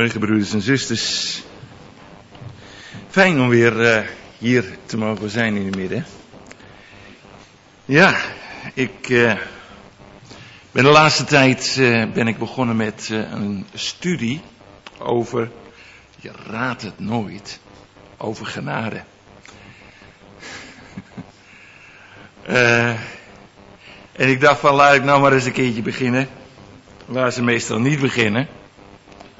Morgen, broeders en zusters. Fijn om weer uh, hier te mogen zijn in het midden. Ja, ik uh, ben de laatste tijd uh, ben ik begonnen met een studie over, je raadt het nooit, over genade. en ik dacht van laat ik nou maar eens een keertje beginnen, waar ze meestal niet beginnen.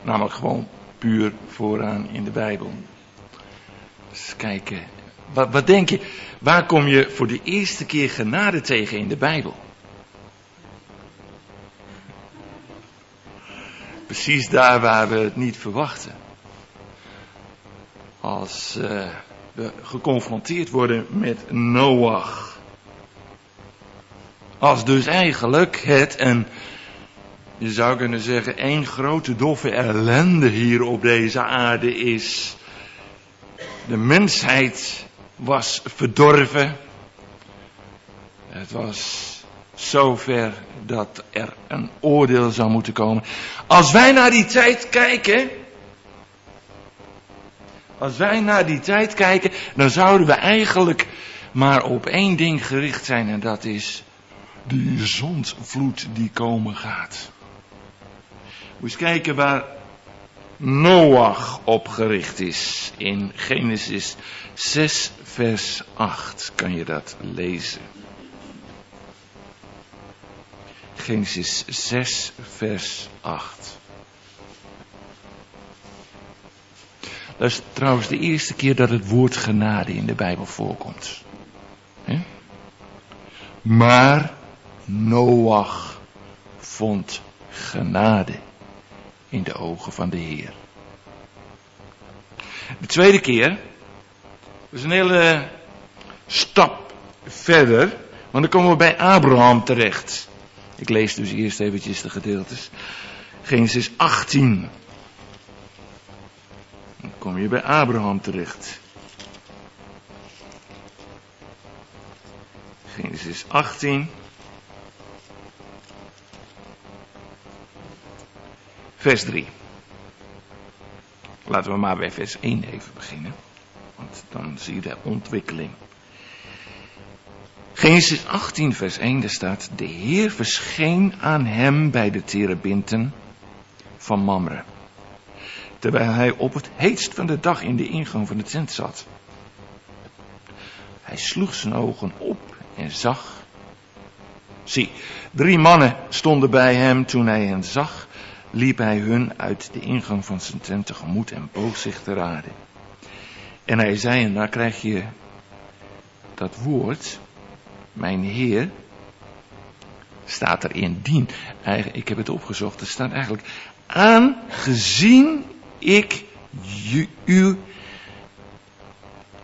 Namelijk gewoon puur vooraan in de Bijbel. Eens kijken. Wat, wat denk je? Waar kom je voor de eerste keer genade tegen in de Bijbel? Precies daar waar we het niet verwachten. Als uh, we geconfronteerd worden met Noach. Als dus eigenlijk het een je zou kunnen zeggen, één grote doffe ellende hier op deze aarde is. De mensheid was verdorven. Het was zover dat er een oordeel zou moeten komen. Als wij naar die tijd kijken, als wij naar die tijd kijken, dan zouden we eigenlijk maar op één ding gericht zijn en dat is die zondvloed die komen gaat. Moet eens kijken waar Noach opgericht is. In Genesis 6, vers 8 kan je dat lezen. Genesis 6, vers 8. Dat is trouwens de eerste keer dat het woord genade in de Bijbel voorkomt. Maar Noach vond genade in de ogen van de Heer. De tweede keer is een hele stap verder, want dan komen we bij Abraham terecht. Ik lees dus eerst eventjes de gedeeltes. Genesis 18. Dan kom je bij Abraham terecht. Genesis 18. Vers 3. Laten we maar bij vers 1 even beginnen. Want dan zie je de ontwikkeling. Genesis 18, vers 1, daar staat: De Heer verscheen aan hem bij de terebinten van Mamre. Terwijl hij op het heetst van de dag in de ingang van de tent zat. Hij sloeg zijn ogen op en zag. Zie, drie mannen stonden bij hem toen hij hen zag liep hij hun uit de ingang van zijn tent tegemoet en boog zich te raden. En hij zei, en daar krijg je dat woord, mijn Heer, staat er in dien. Ik heb het opgezocht, er staat eigenlijk, aangezien ik u,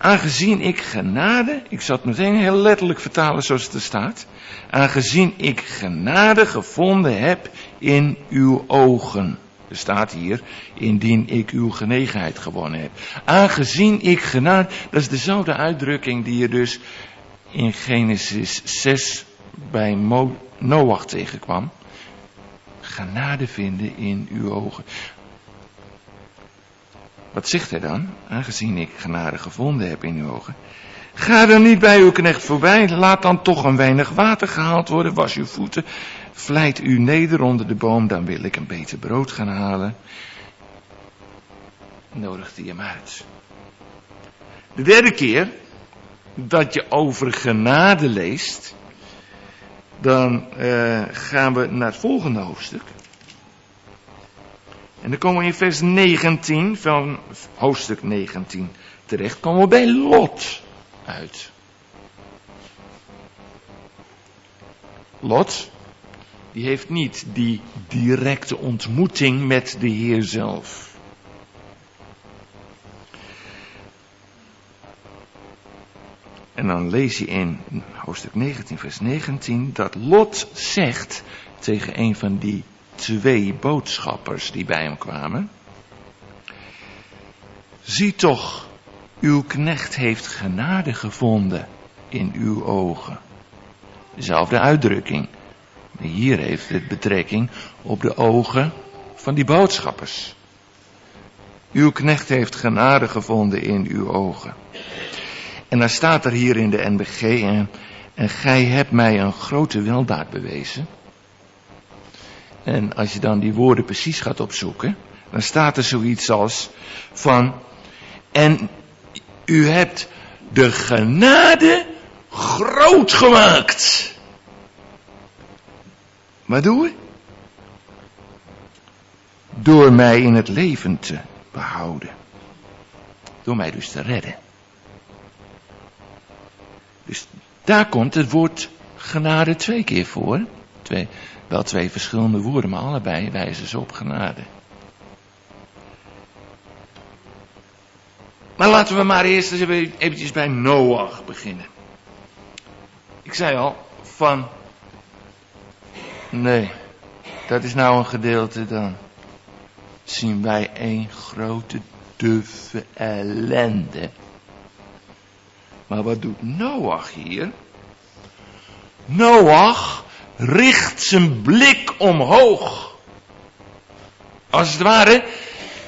aangezien ik genade, ik zal het meteen heel letterlijk vertalen zoals het er staat, aangezien ik genade gevonden heb in uw ogen. Er staat hier, indien ik uw genegenheid gewonnen heb. Aangezien ik genade, dat is dezelfde uitdrukking die je dus in Genesis 6 bij Noach tegenkwam. Genade vinden in uw ogen. Wat zegt hij dan? Aangezien ik genade gevonden heb in uw ogen. Ga er niet bij uw knecht voorbij. Laat dan toch een weinig water gehaald worden. Was uw voeten. Vlijt u neder onder de boom. Dan wil ik een beter brood gaan halen. Nodigt hij hem uit. De derde keer dat je over genade leest. Dan uh, gaan we naar het volgende hoofdstuk. Dan komen we in vers 19 van hoofdstuk 19 terecht. Komen we bij Lot uit. Lot, die heeft niet die directe ontmoeting met de Heer zelf. En dan lees je in hoofdstuk 19, vers 19, dat Lot zegt tegen een van die twee boodschappers die bij hem kwamen. Zie toch, uw knecht heeft genade gevonden in uw ogen. Dezelfde uitdrukking. Hier heeft het betrekking op de ogen van die boodschappers. Uw knecht heeft genade gevonden in uw ogen. En dan staat er hier in de NBG, en, en gij hebt mij een grote weldaad bewezen. En als je dan die woorden precies gaat opzoeken, dan staat er zoiets als van, en u hebt de genade groot gemaakt. Wat doe ik? Door mij in het leven te behouden. Door mij dus te redden. Dus daar komt het woord genade twee keer voor. Twee, wel twee verschillende woorden, maar allebei wijzen ze op genade. Maar laten we maar eerst eens eventjes bij Noach beginnen. Ik zei al, van... Nee, dat is nou een gedeelte dan. Zien wij een grote duffe ellende. Maar wat doet Noach hier? Noach richt zijn blik omhoog. Als het ware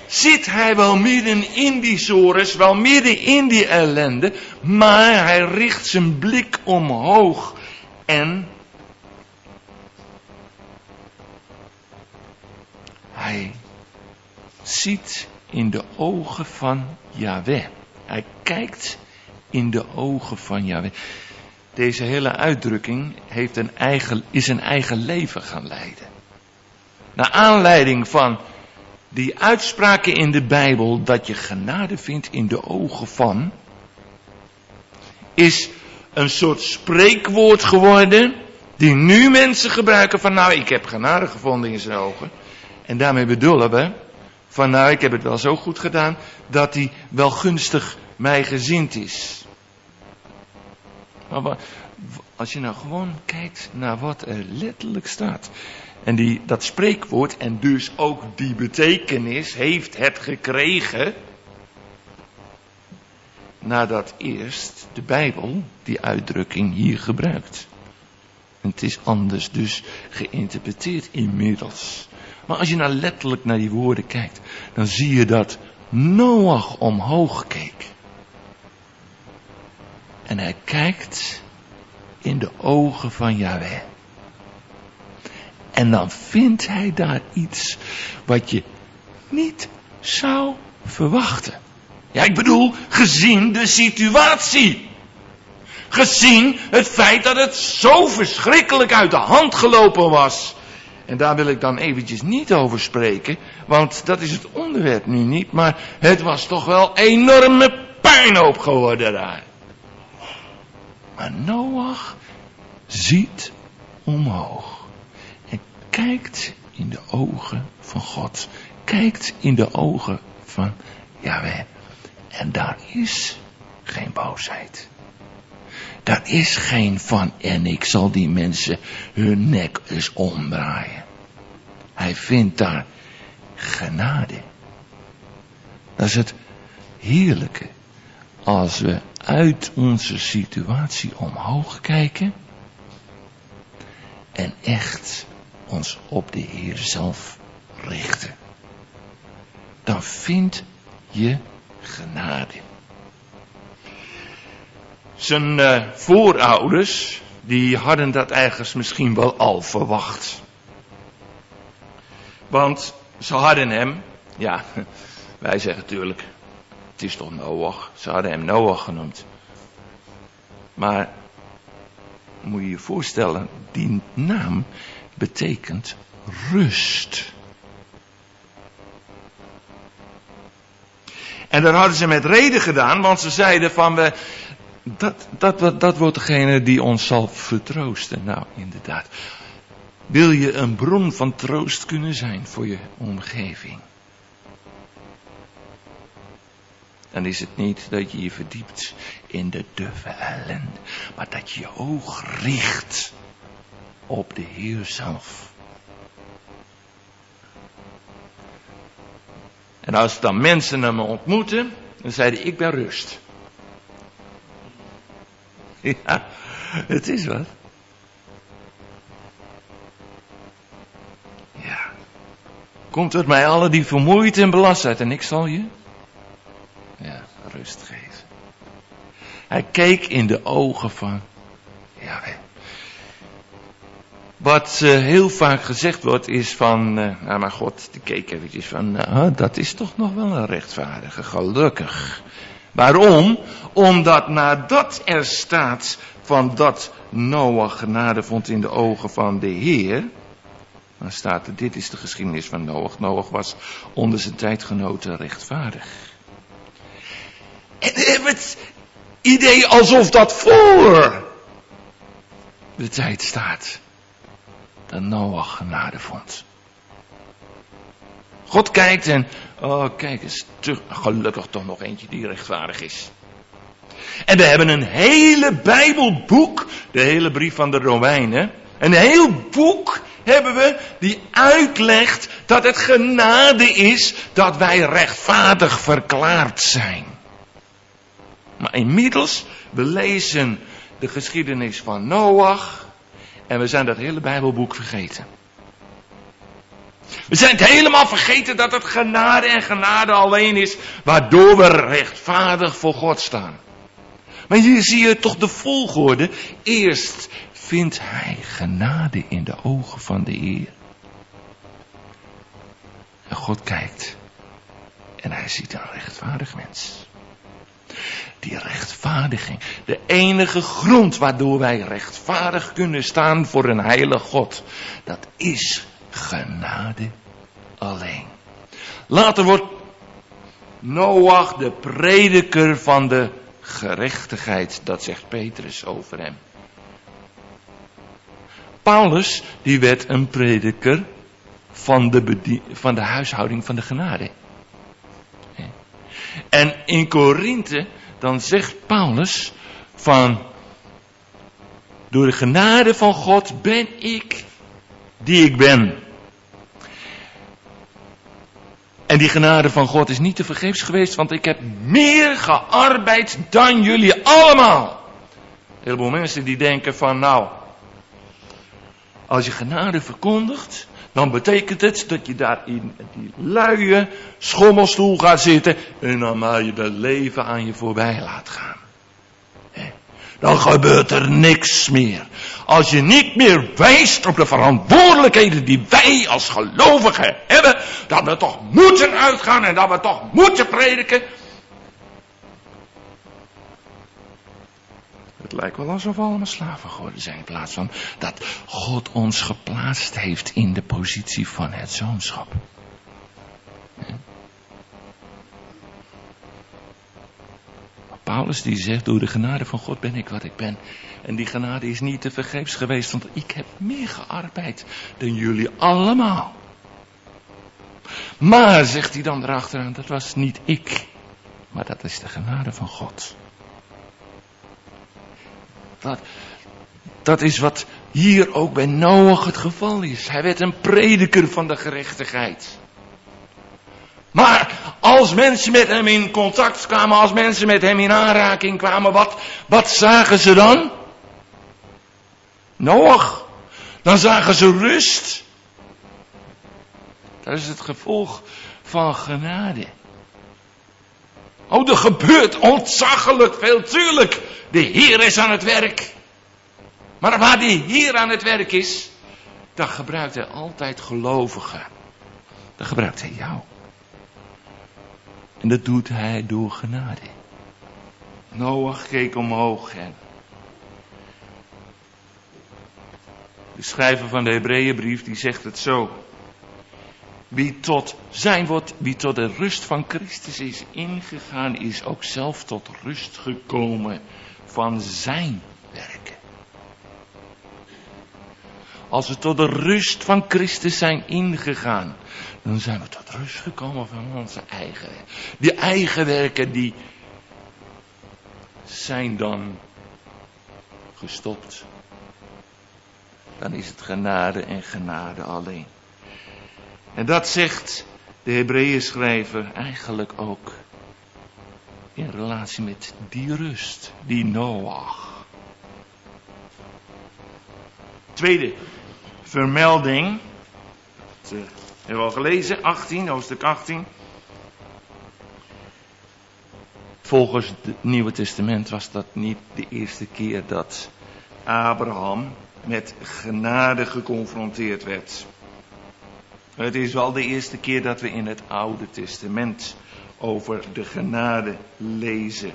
zit hij wel midden in die sores, wel midden in die ellende, maar hij richt zijn blik omhoog en hij ziet in de ogen van Yahweh. Hij kijkt in de ogen van Yahweh. Deze hele uitdrukking heeft een eigen, is een eigen leven gaan leiden. Naar aanleiding van die uitspraken in de Bijbel dat je genade vindt in de ogen van, is een soort spreekwoord geworden die nu mensen gebruiken van nou ik heb genade gevonden in zijn ogen. En daarmee bedoelen we van nou ik heb het wel zo goed gedaan dat hij wel gunstig mij gezind is. Maar als je nou gewoon kijkt naar wat er letterlijk staat. En die, dat spreekwoord en dus ook die betekenis heeft het gekregen. Nadat eerst de Bijbel die uitdrukking hier gebruikt. En het is anders dus geïnterpreteerd inmiddels. Maar als je nou letterlijk naar die woorden kijkt, dan zie je dat Noach omhoog keek. En hij kijkt in de ogen van Yahweh. En dan vindt hij daar iets wat je niet zou verwachten. Ja, ik bedoel, gezien de situatie. Gezien het feit dat het zo verschrikkelijk uit de hand gelopen was. En daar wil ik dan eventjes niet over spreken, want dat is het onderwerp nu niet, maar het was toch wel enorme puinhoop geworden daar. Maar Noach ziet omhoog en kijkt in de ogen van God, kijkt in de ogen van Yahweh. En daar is geen boosheid. Daar is geen van en ik zal die mensen hun nek eens omdraaien. Hij vindt daar genade. Dat is het heerlijke. Als we uit onze situatie omhoog kijken. En echt ons op de Heer zelf richten. Dan vind je genade. Zijn uh, voorouders, die hadden dat ergens misschien wel al verwacht. Want ze hadden hem, ja, wij zeggen natuurlijk, is toch Noach. Ze hadden hem Noach genoemd. Maar moet je je voorstellen, die naam betekent rust. En dat hadden ze met reden gedaan, want ze zeiden van we, dat, dat, dat, dat wordt degene die ons zal vertroosten. Nou, inderdaad. Wil je een bron van troost kunnen zijn voor je omgeving? Dan is het niet dat je je verdiept in de duffe ellende, maar dat je je oog richt op de Heer zelf. En als dan mensen hem ontmoeten, dan zeiden ik ben rust. Ja, het is wat. Komt tot mij alle die vermoeid en belast zijn en ik zal je ja, rust. Hij keek in de ogen van ja, wat uh, heel vaak gezegd wordt is van, uh, nou maar God, die keek eventjes van, nou, dat is toch nog wel een rechtvaardige, gelukkig. Waarom? Omdat nadat er staat van dat Noach genade vond in de ogen van de Heer, dan staat er, dit is de geschiedenis van Noach. Noach was onder zijn tijdgenoten rechtvaardig. Het idee alsof dat voor de tijd staat. Dat Noach genade vond. God kijkt en, oh kijk eens, gelukkig toch nog eentje die rechtvaardig is. En we hebben een hele Bijbelboek, de hele brief van de Romeinen. Een heel boek hebben we die uitlegt dat het genade is dat wij rechtvaardig verklaard zijn. Maar inmiddels, we lezen de geschiedenis van Noach en we zijn dat hele Bijbelboek vergeten. We zijn het helemaal vergeten dat het genade en genade alleen is, waardoor we rechtvaardig voor God staan. Maar hier zie je toch de volgorde. Eerst vindt hij genade in de ogen van de Heer. En God kijkt en hij ziet een rechtvaardig mens. Die rechtvaardiging, de enige grond waardoor wij rechtvaardig kunnen staan voor een heilig God, dat is genade alleen. Later wordt Noach de prediker van de gerechtigheid, dat zegt Petrus over hem. Paulus, die werd een prediker van de, van de huishouding van de genade. En in Korinthe, dan zegt Paulus van, door de genade van God ben ik die ik ben. En die genade van God is niet te vergeefs geweest, want ik heb meer gearbeid dan jullie allemaal. Een heleboel mensen die denken van, nou, als je genade verkondigt, dan betekent het dat je daar in die luie schommelstoel gaat zitten en dan maar je het leven aan je voorbij laat gaan. Dan gebeurt er niks meer. Als je niet meer wijst op de verantwoordelijkheden die wij als gelovigen hebben, dat we toch moeten uitgaan en dat we toch moeten prediken, lijkt wel alsof we allemaal slaven geworden zijn. In plaats van dat God ons geplaatst heeft in de positie van het zoonschap. Paulus die zegt, door de genade van God ben ik wat ik ben. En die genade is niet te vergeefs geweest, want ik heb meer gearbeid dan jullie allemaal. Maar, zegt hij dan erachteraan, dat was niet ik, maar dat is de genade van God. Dat, dat is wat hier ook bij Noach het geval is. Hij werd een prediker van de gerechtigheid. Maar als mensen met hem in contact kwamen, als mensen met hem in aanraking kwamen, wat, wat zagen ze dan? Noach. Dan zagen ze rust. Dat is het gevolg van genade. Oh, er gebeurt ontzaglijk veel, tuurlijk. De Heer is aan het werk. Maar waar de Heer aan het werk is, dan gebruikt hij altijd gelovigen. Dan gebruikt hij jou. En dat doet hij door genade. Noach keek omhoog en de schrijver van de Hebreeënbrief die zegt het zo. Wie tot zijn wordt, wie tot de rust van Christus is ingegaan, is ook zelf tot rust gekomen van zijn werken. Als we tot de rust van Christus zijn ingegaan, dan zijn we tot rust gekomen van onze eigen werken. Die eigen werken die zijn dan gestopt. Dan is het genade en genade alleen. En dat zegt de Hebreeën schrijver eigenlijk ook in relatie met die rust, die Noach. Tweede vermelding, de Hebben we al gelezen, 18, hoofdstuk 18. Volgens het Nieuwe Testament was dat niet de eerste keer dat Abraham met genade geconfronteerd werd. Het is wel de eerste keer dat we in het Oude Testament over de genade lezen.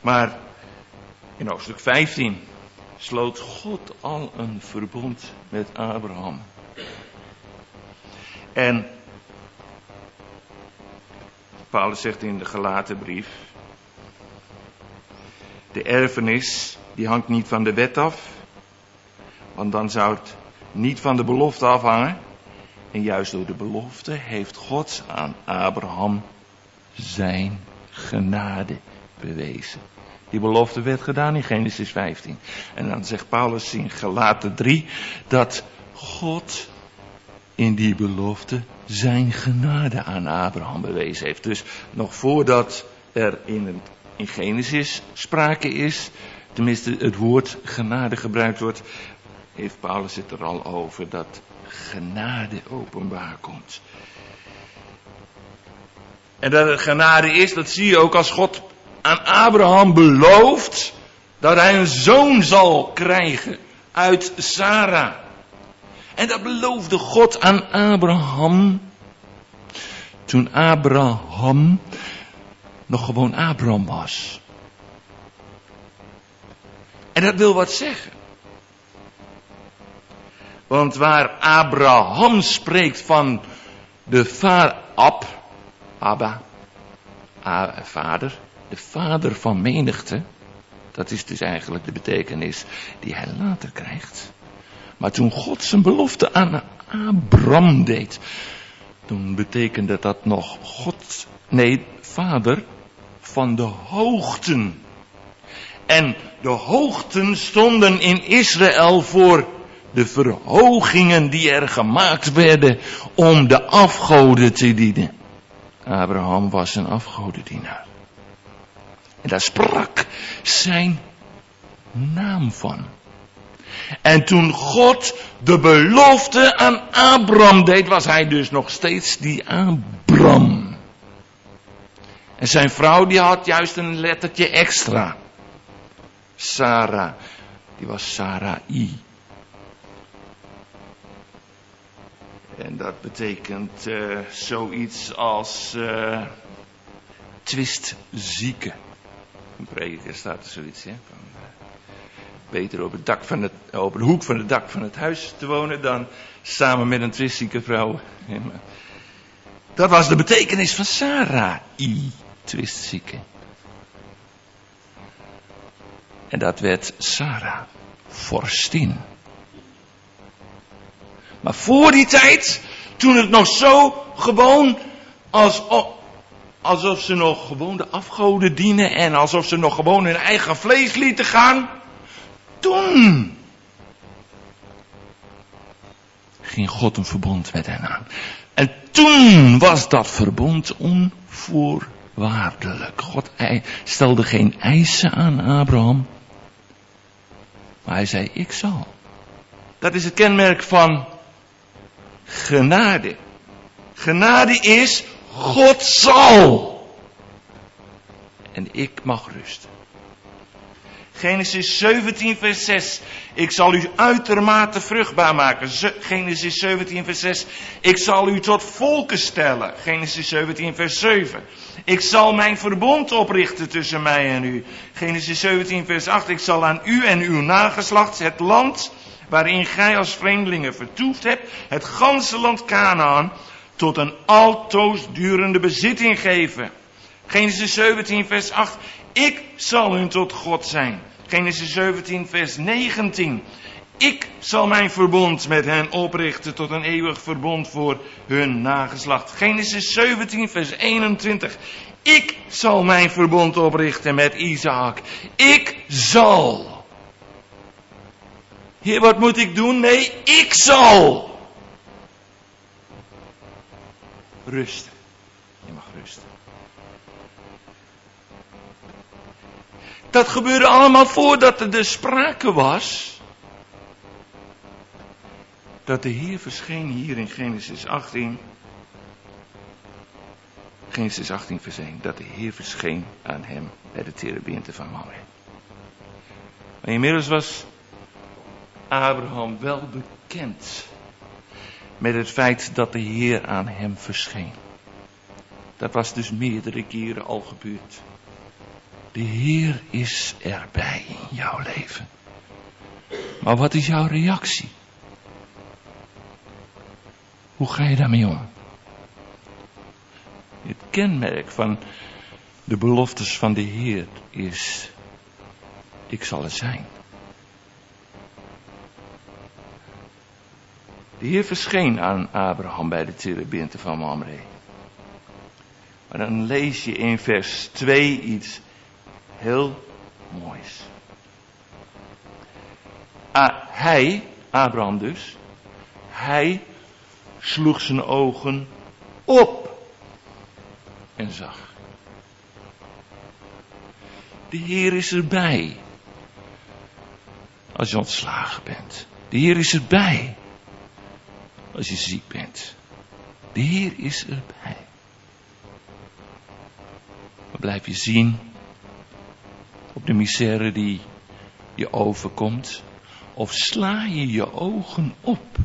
Maar in hoofdstuk 15 sloot God al een verbond met Abraham. En Paulus zegt in de gelaten brief, de erfenis die hangt niet van de wet af, want dan zou het niet van de belofte afhangen. En juist door de belofte heeft God aan Abraham zijn genade bewezen. Die belofte werd gedaan in Genesis 15. En dan zegt Paulus in Galaten 3 dat God in die belofte zijn genade aan Abraham bewezen heeft. Dus nog voordat er in, in Genesis sprake is, tenminste het woord genade gebruikt wordt, heeft Paulus het er al over dat genade openbaar komt. En dat het genade is, dat zie je ook als God aan Abraham belooft dat hij een zoon zal krijgen uit Sarah. En dat beloofde God aan Abraham toen Abraham nog gewoon Abraham was. En dat wil wat zeggen. Want waar Abraham spreekt van de vader, Ab, Abba, vader, de vader van menigte, dat is dus eigenlijk de betekenis die hij later krijgt. Maar toen God zijn belofte aan Abraham deed, toen betekende dat nog God, nee, vader van de hoogten. En de hoogten stonden in Israël voor de verhogingen die er gemaakt werden om de afgoden te dienen. Abraham was een afgodendienaar. En daar sprak zijn naam van. En toen God de belofte aan Abraham deed, was hij dus nog steeds die Abram. En zijn vrouw die had juist een lettertje extra. Sarah, die was Sarai. En dat betekent uh, zoiets als uh, twistzieke. Een prediker staat er zoiets, hè? Uh, beter op, het dak van het, op de hoek van het dak van het huis te wonen dan samen met een twistzieke vrouw. Dat was de betekenis van Sarah, I, twistzieke. En dat werd Sarah, vorstin. Maar voor die tijd, toen het nog zo gewoon als, alsof ze nog gewoon de afgoden dienen en alsof ze nog gewoon hun eigen vlees lieten gaan, toen ging God een verbond met hen aan. En toen was dat verbond onvoorwaardelijk. God stelde geen eisen aan Abraham, maar hij zei, ik zal. Dat is het kenmerk van genade. Genade is, God zal. En ik mag rusten. Genesis 17 vers 6. Ik zal u uitermate vruchtbaar maken. Genesis 17 vers 6. Ik zal u tot volken stellen. Genesis 17 vers 7. Ik zal mijn verbond oprichten tussen mij en u. Genesis 17 vers 8. Ik zal aan u en uw nageslacht het land waarin gij als vreemdelingen vertoefd hebt, het ganse land Canaan, tot een altoos durende bezitting geven. Genesis 17 vers 8. Ik zal hun tot God zijn. Genesis 17 vers 19. Ik zal mijn verbond met hen oprichten tot een eeuwig verbond voor hun nageslacht. Genesis 17 vers 21. Ik zal mijn verbond oprichten met Isaac. Ik zal. Heer, wat moet ik doen? Nee, ik zal. Rusten. Dat gebeurde allemaal voordat er de sprake was dat de Heer verscheen hier in Genesis 18. Genesis 18 vers 1. Dat de Heer verscheen aan hem bij de terebinte van Mamre. Maar inmiddels was Abraham wel bekend met het feit dat de Heer aan hem verscheen. Dat was dus meerdere keren al gebeurd. De Heer is erbij in jouw leven. Maar wat is jouw reactie? Hoe ga je daarmee om? Het kenmerk van de beloftes van de Heer is, ik zal er zijn. De Heer verscheen aan Abraham bij de terebinte van Mamre. Maar dan lees je in vers 2 iets heel moois. Ah, hij, Abraham dus, hij sloeg zijn ogen op en zag. De Heer is erbij. Als je ontslagen bent. De Heer is erbij. Als je ziek bent. De Heer is erbij. Maar blijf je zien de misère die je overkomt? Of sla je je ogen op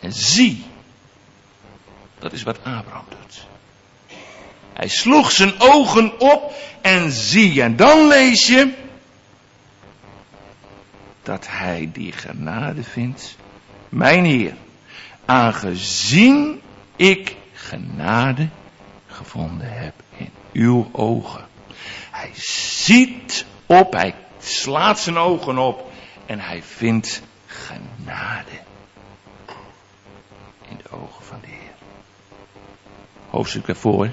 en zie? Dat is wat Abraham doet. Hij sloeg zijn ogen op en zie. En dan lees je dat hij die genade vindt. Mijn Heer, aangezien ik genade gevonden heb in uw ogen. Hij ziet op, hij slaat zijn ogen op en hij vindt genade in de ogen van de Heer. Hoofdstuk daarvoor,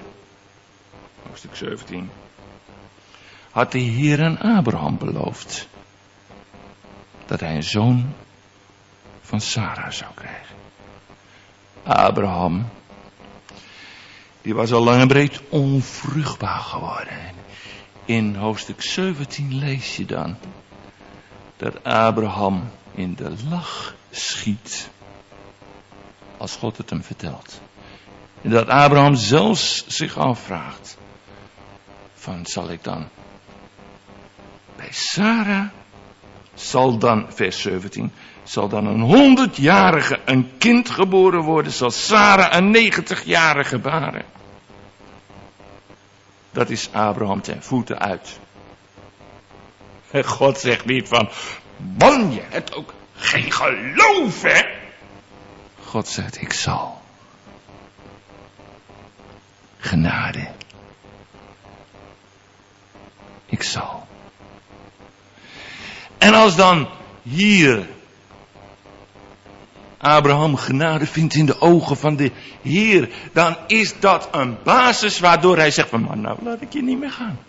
hoofdstuk 17, had de Heer aan Abraham beloofd dat hij een zoon van Sarah zou krijgen. Abraham, die was al lang en breed onvruchtbaar geworden. In hoofdstuk 17 lees je dan dat Abraham in de lach schiet als God het hem vertelt. En dat Abraham zelfs zich afvraagt van zal ik dan bij Sarah zal dan, vers 17, zal dan een honderdjarige een kind geboren worden, zal Sarah een negentigjarige baren. Dat is Abraham ten voeten uit. En God zegt niet van, man je hebt ook geen geloof hè. God zegt, ik zal. Genade. Ik zal. En als dan hier Abraham genade vindt in de ogen van de Heer, dan is dat een basis waardoor hij zegt van, maar nou laat ik je niet meer gaan.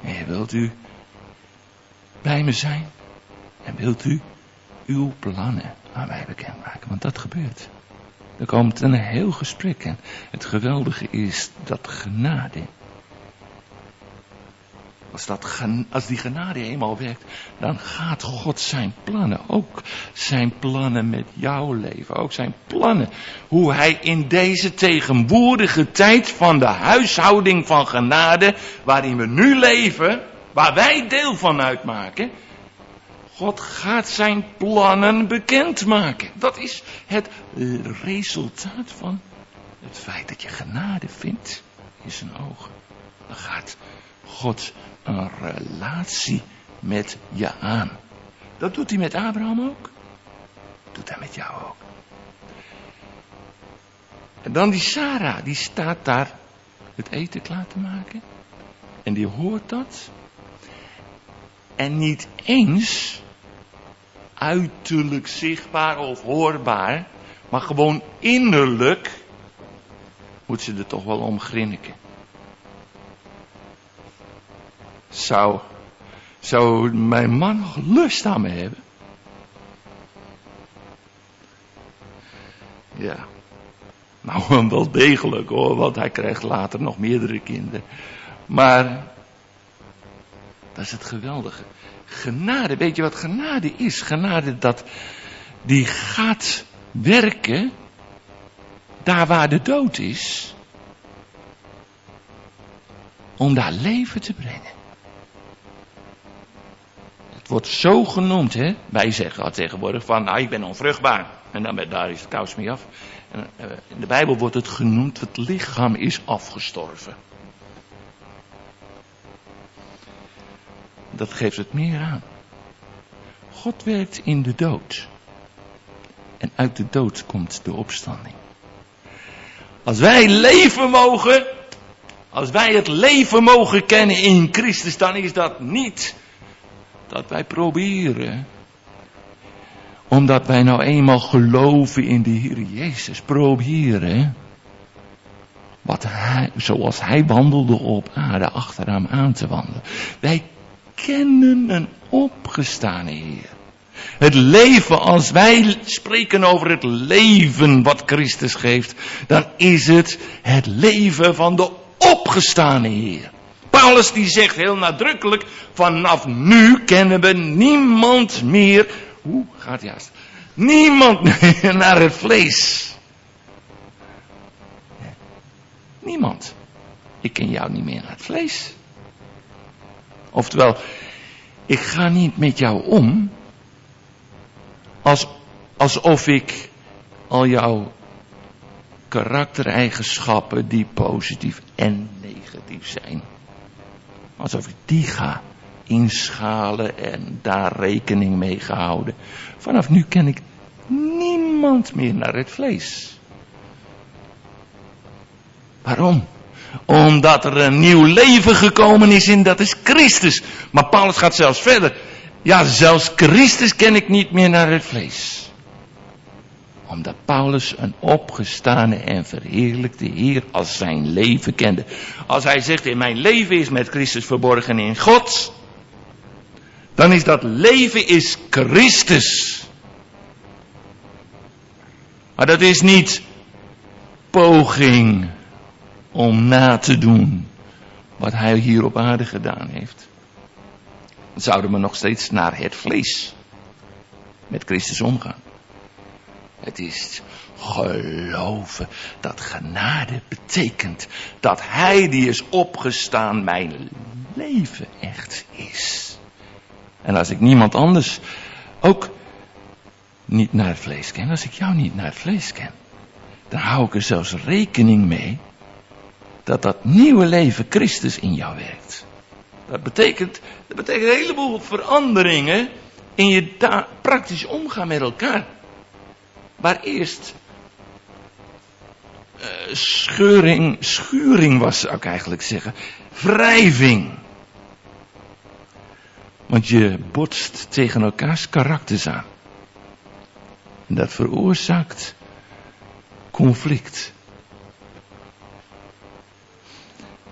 En wilt u bij me zijn? En wilt u uw plannen aan mij bekendmaken? Want dat gebeurt. Er komt een heel gesprek en het geweldige is dat genade als, dat, als die genade eenmaal werkt, dan gaat God zijn plannen, ook zijn plannen met jouw leven, ook zijn plannen, hoe hij in deze tegenwoordige tijd van de huishouding van genade, waarin we nu leven, waar wij deel van uitmaken, God gaat zijn plannen bekendmaken. Dat is het resultaat van het feit dat je genade vindt in zijn ogen. Dan gaat God een relatie met je aan. Dat doet hij met Abraham ook. Doet hij met jou ook. En dan die Sarah, die staat daar het eten klaar te maken. En die hoort dat. En niet eens uiterlijk zichtbaar of hoorbaar, maar gewoon innerlijk moet ze er toch wel om grinniken. Zou, zou mijn man nog lust aan me hebben? Ja. Nou, wel degelijk hoor, want hij krijgt later nog meerdere kinderen. Maar, dat is het geweldige. Genade, weet je wat genade is? Genade, dat, die gaat werken daar waar de dood is, om daar leven te brengen. Wordt zo genoemd, hè? Wij zeggen al tegenwoordig van, nou, ik ben onvruchtbaar. En dan ben, daar is het kous mee af. En, uh, in de Bijbel wordt het genoemd, het lichaam is afgestorven. Dat geeft het meer aan. God werkt in de dood. En uit de dood komt de opstanding. Als wij leven mogen, als wij het leven mogen kennen in Christus, dan is dat niet dat wij proberen. Omdat wij nou eenmaal geloven in de Heer Jezus. Proberen. Wat hij, zoals hij wandelde op aarde achter hem aan te wandelen. Wij kennen een opgestane Heer. Het leven, als wij spreken over het leven wat Christus geeft, dan is het het leven van de opgestane Heer. Paulus die zegt heel nadrukkelijk, vanaf nu kennen we niemand meer, hoe gaat juist, niemand meer naar het vlees. Niemand. Ik ken jou niet meer naar het vlees. Oftewel, ik ga niet met jou om als, alsof ik al jouw karaktereigenschappen die positief en negatief zijn. Alsof ik die ga inschalen en daar rekening mee gehouden. Vanaf nu ken ik niemand meer naar het vlees. Waarom? Omdat er een nieuw leven gekomen is en dat is Christus. Maar Paulus gaat zelfs verder. Ja, zelfs Christus ken ik niet meer naar het vlees. Omdat Paulus een opgestane en verheerlijkte Heer als zijn leven kende. Als hij zegt, in mijn leven is met Christus verborgen in God. Dan is dat leven is Christus. Maar dat is niet poging om na te doen wat hij hier op aarde gedaan heeft zouden we nog steeds naar het vlees met Christus omgaan. Het is geloven dat genade betekent dat Hij die is opgestaan mijn leven echt is. En als ik niemand anders ook niet naar het vlees ken, als ik jou niet naar het vlees ken, dan hou ik er zelfs rekening mee dat dat nieuwe leven Christus in jou werkt. Dat betekent, dat betekent een heleboel veranderingen in je praktisch omgaan met elkaar. Waar eerst uh, scheuring, schuring was, zou ik eigenlijk zeggen. Wrijving. Want je botst tegen elkaars karakters aan. En dat veroorzaakt conflict.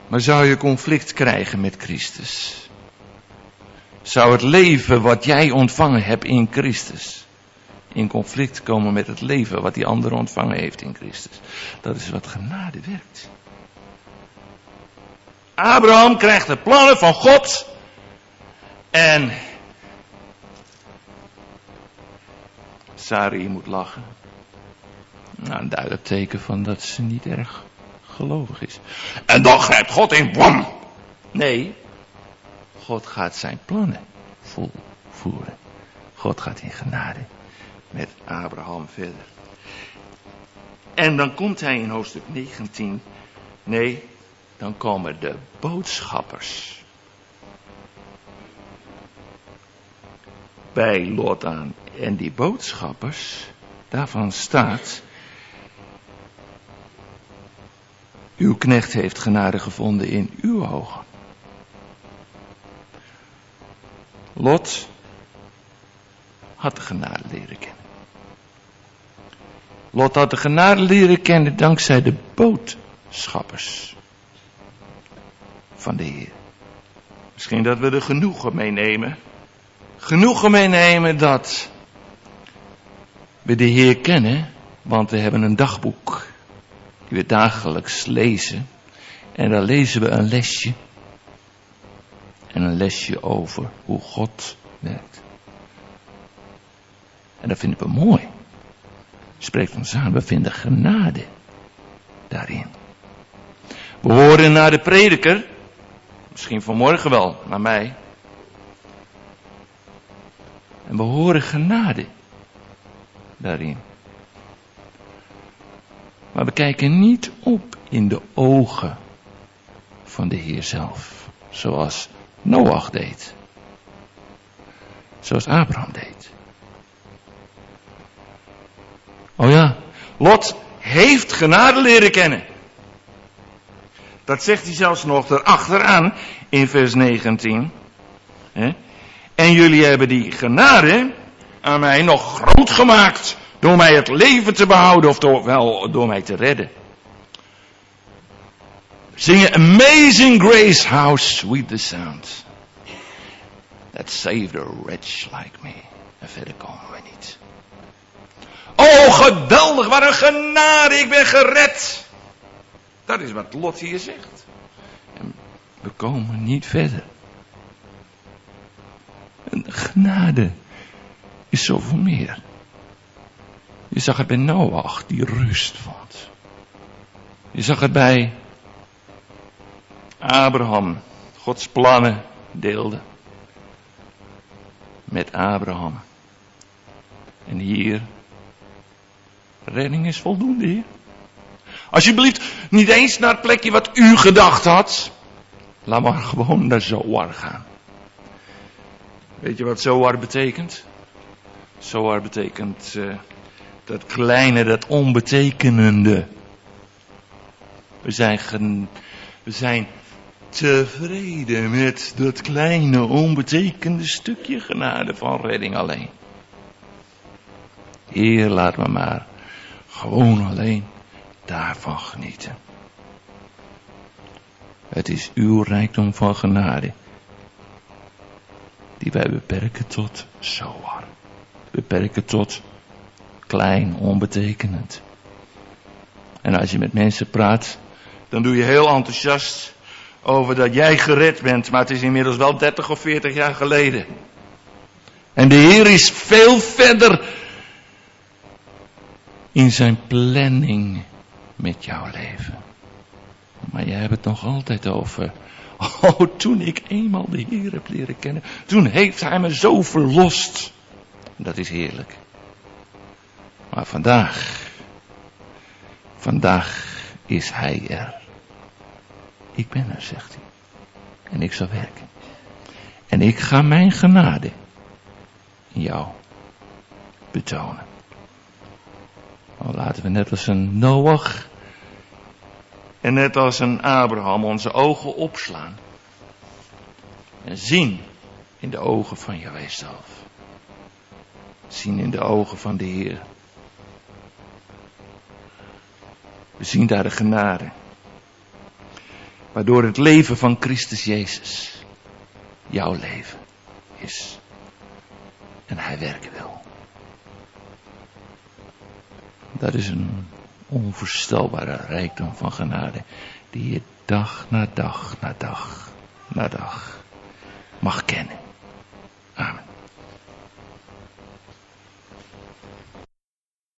Maar zou je conflict krijgen met Christus? Zou het leven wat jij ontvangen hebt in Christus in conflict komen met het leven wat die ander ontvangen heeft in Christus? Dat is wat genade werkt. Abraham krijgt de plannen van God en Sari moet lachen. Nou, een duidelijk teken van dat ze niet erg gelovig is. En dan grijpt God in, bam! Nee, God gaat zijn plannen volvoeren. God gaat in genade met Abraham verder. En dan komt hij in hoofdstuk 19. Nee, dan komen de boodschappers. Bij Lot aan. En die boodschappers, daarvan staat Uw knecht heeft genade gevonden in uw ogen. Lot had de genade leren kennen. Lot had de genade leren kennen dankzij de boodschappers van de Heer. Misschien dat we er genoegen meenemen. Genoegen meenemen dat we de Heer kennen, want we hebben een dagboek die we dagelijks lezen. En dan lezen we een lesje. En een lesje over hoe God werkt. En dat vinden we mooi. Spreekt ons aan. We vinden genade daarin. We horen naar de prediker, misschien vanmorgen wel, naar mij. En we horen genade daarin. Maar we kijken niet op in de ogen van de Heer zelf, zoals Noach deed. Zoals Abraham deed. Oh ja, Lot heeft genade leren kennen. Dat zegt hij zelfs nog erachteraan in vers 19. En jullie hebben die genade aan mij nog groot gemaakt. Door mij het leven te behouden of door, wel door mij te redden. Zingen Amazing Grace, how sweet the sound. That saved a wretch like me. En verder komen we niet. Oh, geweldig, wat een genade, ik ben gered. Dat is wat Lot hier zegt. En we komen niet verder. En genade is zoveel meer. Je zag het bij Noach, die rust vond. Je zag het bij Abraham, Gods plannen deelde. Met Abraham. En hier, redding is voldoende, heer. Alsjeblieft, niet eens naar het plekje wat u gedacht had. Laat maar gewoon naar Zoar gaan. Weet je wat Zoar betekent? Zoar betekent uh, dat kleine, dat onbetekenende. We zijn, we zijn tevreden met dat kleine, onbetekende stukje genade van redding alleen. Heer, laat me maar gewoon alleen daarvan genieten. Het is uw rijkdom van genade. Die wij beperken tot zoar. Beperken tot klein, onbetekenend. En als je met mensen praat, dan doe je heel enthousiast over dat jij gered bent, maar het is inmiddels wel 30 of 40 jaar geleden. En de Heer is veel verder in zijn planning met jouw leven. Maar jij hebt het nog altijd over. Oh, toen ik eenmaal de Heer heb leren kennen, toen heeft Hij me zo verlost. Dat is heerlijk. Maar vandaag, vandaag is Hij er. Ik ben er, zegt hij. En ik zal werken. En ik ga mijn genade in jou betonen. Nou, laten we net als een Noach en net als een Abraham onze ogen opslaan. En zien in de ogen van Jaweh zelf. Zien in de ogen van de Heer. We zien daar de genade. Waardoor het leven van Christus Jezus jouw leven is. En Hij werken wil. Dat is een onvoorstelbare rijkdom van genade, die je dag na dag na dag na dag mag kennen. Amen.